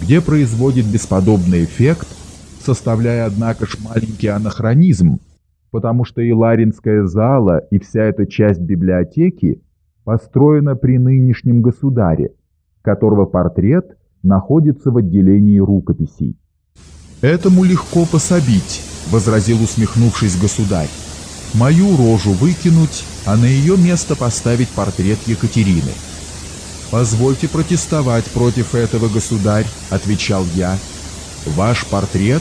где производит бесподобный эффект, составляя, однако ж, маленький анахронизм, потому что и Ларинская зала, и вся эта часть библиотеки построена при нынешнем государе, которого портрет находится в отделении рукописей. «Этому легко пособить», — возразил усмехнувшись государь. «Мою рожу выкинуть, а на ее место поставить портрет Екатерины». «Позвольте протестовать против этого, государь», — отвечал я. «Ваш портрет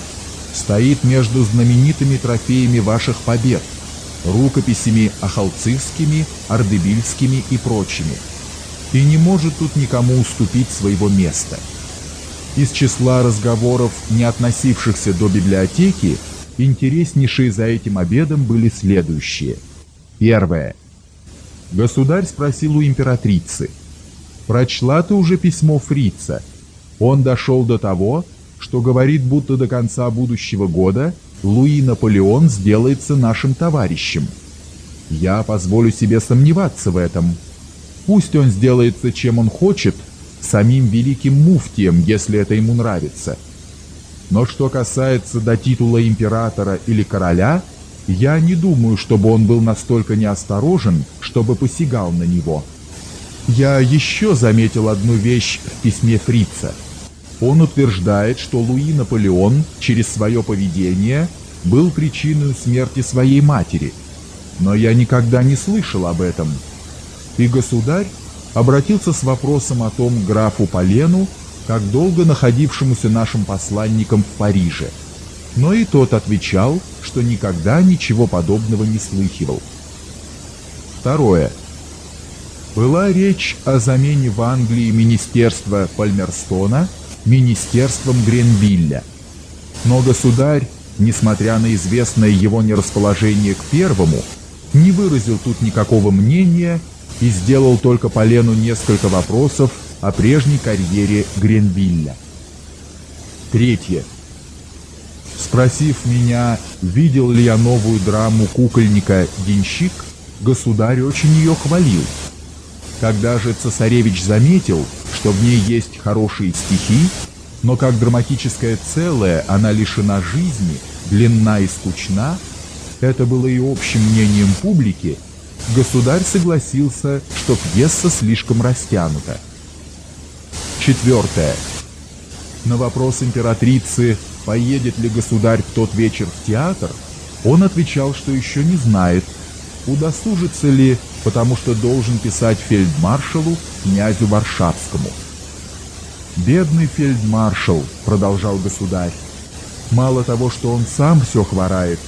стоит между знаменитыми трофеями ваших побед, рукописями ахалцистскими, ардебильскими и прочими, и не может тут никому уступить своего места». Из числа разговоров, не относившихся до библиотеки, интереснейшие за этим обедом были следующие. Первое. Государь спросил у императрицы, «Прочла ты уже письмо фрица?» Он дошел до того, что говорит, будто до конца будущего года Луи Наполеон сделается нашим товарищем. Я позволю себе сомневаться в этом. Пусть он сделается, чем он хочет, самим великим муфтием, если это ему нравится. Но что касается до титула императора или короля, я не думаю, чтобы он был настолько неосторожен, чтобы посягал на него. Я еще заметил одну вещь в письме Фрица. Он утверждает, что Луи Наполеон через свое поведение был причиной смерти своей матери. Но я никогда не слышал об этом. И государь обратился с вопросом о том графу Полену, как долго находившемуся нашим посланником в Париже. Но и тот отвечал, что никогда ничего подобного не слыхивал. Второе. Была речь о замене в Англии министерства Пальмерстона министерством Гренвилля. Но государь, несмотря на известное его нерасположение к первому, не выразил тут никакого мнения и сделал только Полену несколько вопросов о прежней карьере Гренвилля. Третье. Спросив меня, видел ли я новую драму кукольника «Денщик», государь очень ее хвалил. Когда же цесаревич заметил, что в ней есть хорошие стихи, но как драматическое целое она лишена жизни, длинна и скучна, это было и общим мнением публики, государь согласился, что пьеса слишком растянута. Четвертое. На вопрос императрицы, поедет ли государь в тот вечер в театр, он отвечал, что еще не знает, удосужится ли, потому что должен писать фельдмаршалу князю Варшавскому. «Бедный фельдмаршал», — продолжал государь, — «мало того, что он сам все хворает,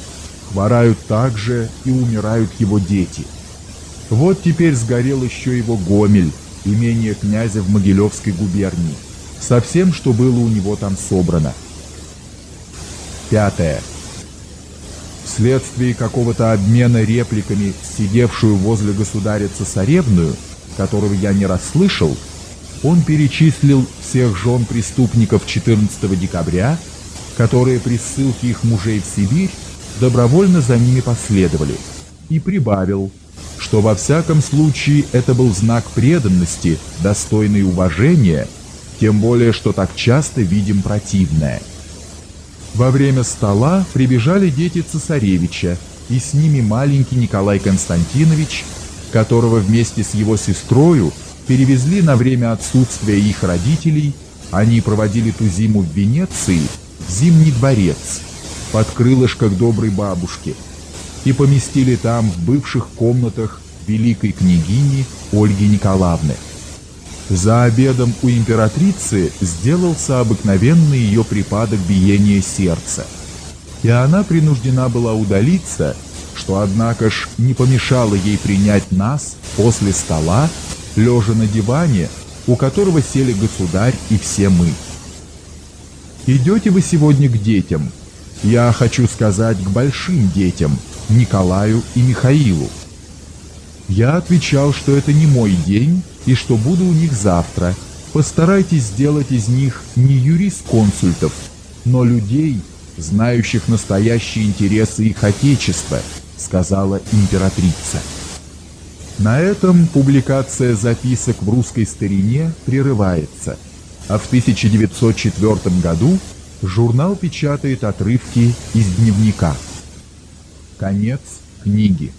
хворают также и умирают его дети». Вот теперь сгорел еще его Гомель, имение князя в Могилевской губернии, со всем, что было у него там собрано. Пятое. Вследствие какого-то обмена репликами сидевшую возле государя цесаревную, которого я не расслышал, он перечислил всех жен преступников 14 декабря, которые при ссылке их мужей в Сибирь добровольно за ними последовали, и прибавил – что во всяком случае это был знак преданности, достойный уважения, тем более, что так часто видим противное. Во время стола прибежали дети цесаревича, и с ними маленький Николай Константинович, которого вместе с его сестрою перевезли на время отсутствия их родителей, они проводили ту зиму в Венеции, в Зимний дворец, под крылышко доброй бабушке – и поместили там в бывших комнатах великой княгини Ольги Николаевны. За обедом у императрицы сделался обыкновенный ее припадок биения сердца, и она принуждена была удалиться, что, однако ж, не помешало ей принять нас после стола, лежа на диване, у которого сели государь и все мы. «Идете вы сегодня к детям?» Я хочу сказать к большим детям, Николаю и Михаилу. Я отвечал, что это не мой день и что буду у них завтра. Постарайтесь сделать из них не юрисконсультов, но людей, знающих настоящие интересы их отечества, сказала императрица. На этом публикация записок в русской старине прерывается. а в 1904 году журнал печатает отрывки из дневника. Конец книги.